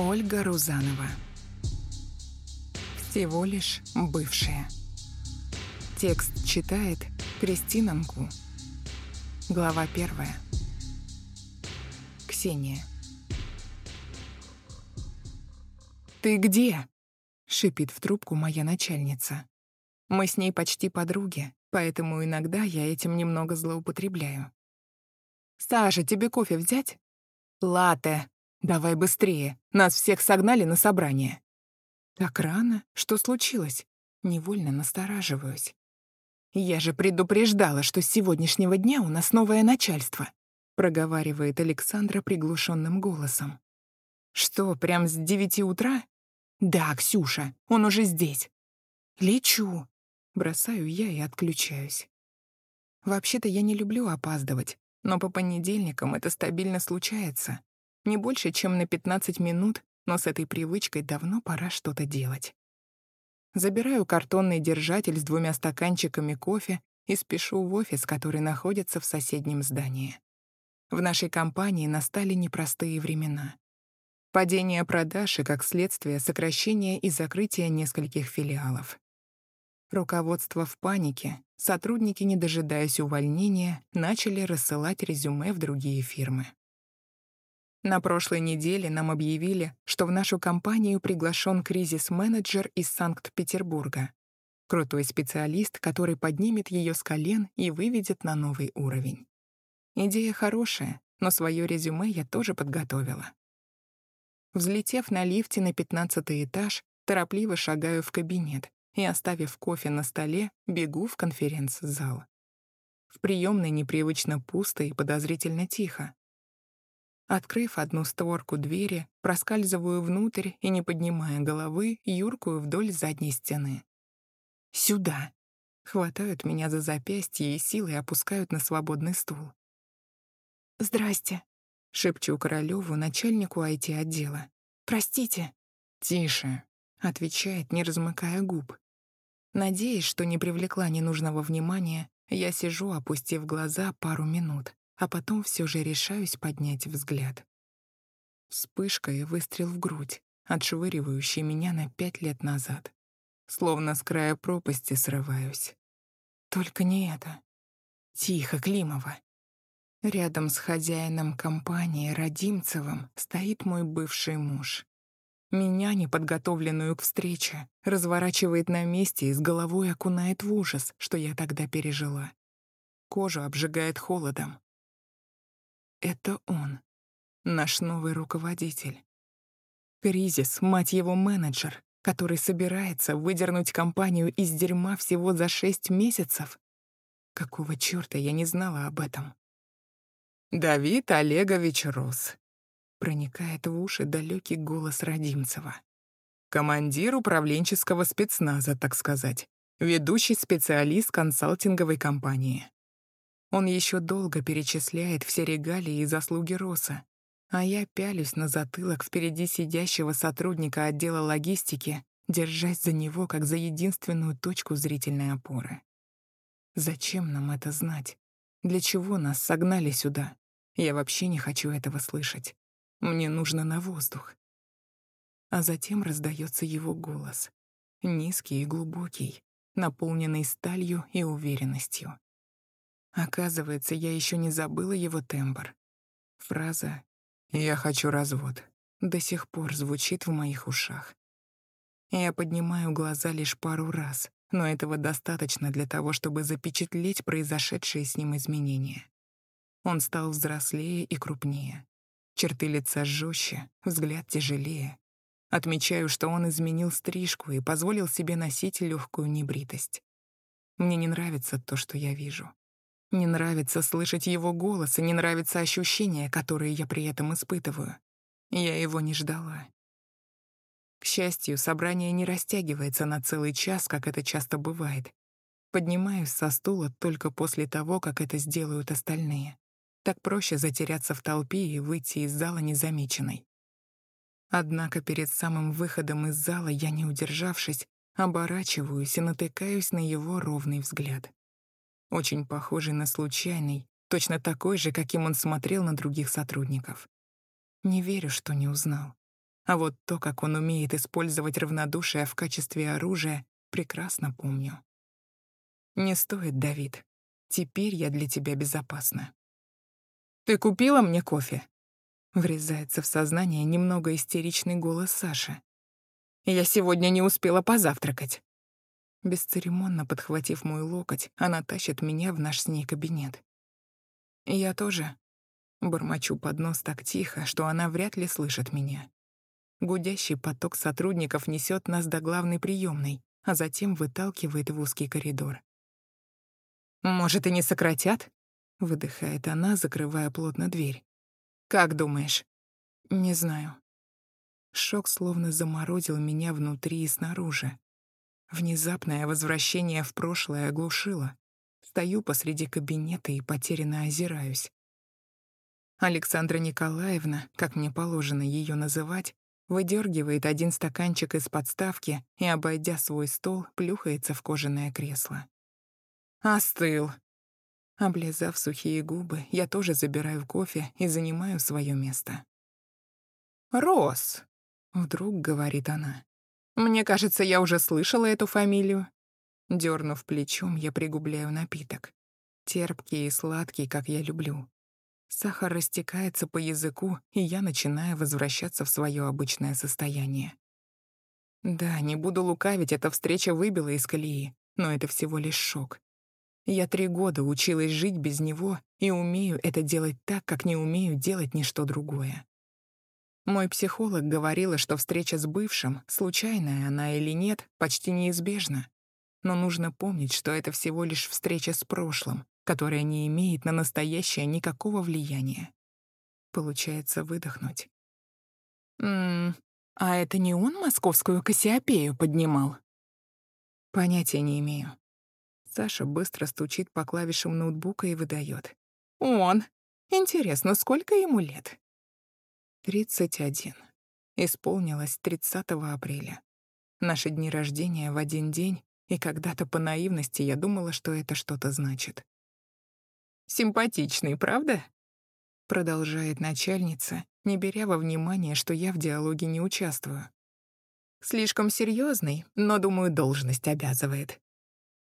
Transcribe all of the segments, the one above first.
Ольга Рузанова. Всего лишь бывшая. Текст читает Кристина Нку. Глава первая. Ксения. «Ты где?» — шипит в трубку моя начальница. Мы с ней почти подруги, поэтому иногда я этим немного злоупотребляю. «Саша, тебе кофе взять?» «Латте. Давай быстрее. Нас всех согнали на собрание». «Так рано? Что случилось?» Невольно настораживаюсь. «Я же предупреждала, что с сегодняшнего дня у нас новое начальство», проговаривает Александра приглушенным голосом. «Что, прям с девяти утра?» «Да, Ксюша, он уже здесь». «Лечу», бросаю я и отключаюсь. Вообще-то я не люблю опаздывать, но по понедельникам это стабильно случается. Не больше, чем на 15 минут, но с этой привычкой давно пора что-то делать. Забираю картонный держатель с двумя стаканчиками кофе и спешу в офис, который находится в соседнем здании. В нашей компании настали непростые времена. Падение продаж и, как следствие, сокращение и закрытие нескольких филиалов. Руководство в панике, сотрудники, не дожидаясь увольнения, начали рассылать резюме в другие фирмы. На прошлой неделе нам объявили, что в нашу компанию приглашен кризис-менеджер из Санкт-Петербурга. Крутой специалист, который поднимет ее с колен и выведет на новый уровень. Идея хорошая, но свое резюме я тоже подготовила. Взлетев на лифте на пятнадцатый этаж, торопливо шагаю в кабинет, и, оставив кофе на столе, бегу в конференц-зал. В приемной непривычно пусто и подозрительно тихо. Открыв одну створку двери, проскальзываю внутрь и, не поднимая головы, юркую вдоль задней стены. «Сюда!» Хватают меня за запястье и силой опускают на свободный стул. «Здрасте», — шепчу Королёву, начальнику IT-отдела. «Простите». «Тише», — отвечает, не размыкая губ. Надеясь, что не привлекла ненужного внимания, я сижу, опустив глаза пару минут, а потом все же решаюсь поднять взгляд. Вспышка и выстрел в грудь, отшвыривающий меня на пять лет назад. Словно с края пропасти срываюсь. Только не это. Тихо, Климова. Рядом с хозяином компании Родимцевым стоит мой бывший муж. Меня, неподготовленную к встрече, разворачивает на месте и с головой окунает в ужас, что я тогда пережила. Кожу обжигает холодом. Это он, наш новый руководитель. Кризис, мать его, менеджер, который собирается выдернуть компанию из дерьма всего за шесть месяцев. Какого чёрта я не знала об этом? Давид Олегович Рос, проникает в уши далекий голос Родимцева. Командир управленческого спецназа, так сказать. Ведущий специалист консалтинговой компании. Он еще долго перечисляет все регалии и заслуги Роса, а я пялюсь на затылок впереди сидящего сотрудника отдела логистики, держась за него как за единственную точку зрительной опоры. Зачем нам это знать? Для чего нас согнали сюда? Я вообще не хочу этого слышать. Мне нужно на воздух. А затем раздается его голос. Низкий и глубокий, наполненный сталью и уверенностью. Оказывается, я еще не забыла его тембр. Фраза «Я хочу развод» до сих пор звучит в моих ушах. Я поднимаю глаза лишь пару раз, но этого достаточно для того, чтобы запечатлеть произошедшие с ним изменения. Он стал взрослее и крупнее. Черты лица жестче, взгляд тяжелее. Отмечаю, что он изменил стрижку и позволил себе носить легкую небритость. Мне не нравится то, что я вижу. Не нравится слышать его голос, и не нравится ощущения, которые я при этом испытываю. Я его не ждала. К счастью, собрание не растягивается на целый час, как это часто бывает. Поднимаюсь со стула только после того, как это сделают остальные. Так проще затеряться в толпе и выйти из зала незамеченной. Однако перед самым выходом из зала я, не удержавшись, оборачиваюсь и натыкаюсь на его ровный взгляд. Очень похожий на случайный, точно такой же, каким он смотрел на других сотрудников. Не верю, что не узнал. А вот то, как он умеет использовать равнодушие в качестве оружия, прекрасно помню. Не стоит, Давид. Теперь я для тебя безопасна. «Ты купила мне кофе?» Врезается в сознание немного истеричный голос Саши. «Я сегодня не успела позавтракать». Бесцеремонно подхватив мой локоть, она тащит меня в наш с ней кабинет. Я тоже. Бормочу под нос так тихо, что она вряд ли слышит меня. Гудящий поток сотрудников несет нас до главной приемной, а затем выталкивает в узкий коридор. «Может, и не сократят?» — выдыхает она, закрывая плотно дверь. «Как думаешь?» «Не знаю». Шок словно заморозил меня внутри и снаружи. Внезапное возвращение в прошлое оглушило. Стою посреди кабинета и потерянно озираюсь. Александра Николаевна, как мне положено ее называть, выдергивает один стаканчик из подставки и, обойдя свой стол, плюхается в кожаное кресло. «Остыл». Облизав сухие губы, я тоже забираю кофе и занимаю свое место. «Рос», — вдруг говорит она. «Мне кажется, я уже слышала эту фамилию». Дернув плечом, я пригубляю напиток. Терпкий и сладкий, как я люблю. Сахар растекается по языку, и я начинаю возвращаться в свое обычное состояние. Да, не буду лукавить, эта встреча выбила из колеи, но это всего лишь шок. Я три года училась жить без него и умею это делать так, как не умею делать ничто другое. Мой психолог говорила, что встреча с бывшим, случайная она или нет, почти неизбежна. Но нужно помнить, что это всего лишь встреча с прошлым, которая не имеет на настоящее никакого влияния. Получается выдохнуть. «Ммм, а это не он московскую Кассиопею поднимал?» Понятия не имею. Саша быстро стучит по клавишам ноутбука и выдает. «Он! Интересно, сколько ему лет?» «Тридцать один. Исполнилось 30 апреля. Наши дни рождения в один день, и когда-то по наивности я думала, что это что-то значит. Симпатичный, правда?» Продолжает начальница, не беря во внимание, что я в диалоге не участвую. «Слишком серьезный, но, думаю, должность обязывает.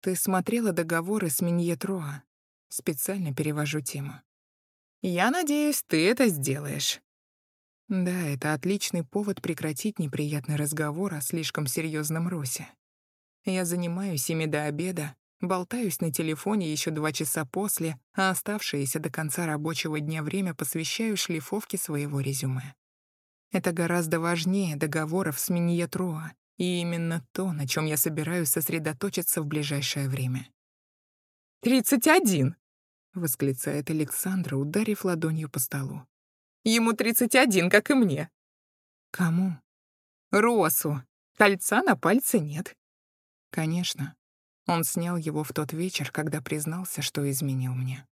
Ты смотрела договоры с Миньетроа?» Специально перевожу тему. «Я надеюсь, ты это сделаешь». Да, это отличный повод прекратить неприятный разговор о слишком серьезном росе. Я занимаюсь ими до обеда, Болтаюсь на телефоне еще два часа после, а оставшееся до конца рабочего дня время посвящаю шлифовке своего резюме. Это гораздо важнее договоров с Миньетроа, и именно то, на чем я собираюсь сосредоточиться в ближайшее время. «Тридцать один!» — восклицает Александра, ударив ладонью по столу. «Ему тридцать один, как и мне». «Кому?» «Росу. Кольца на пальце нет». «Конечно. Он снял его в тот вечер, когда признался, что изменил мне.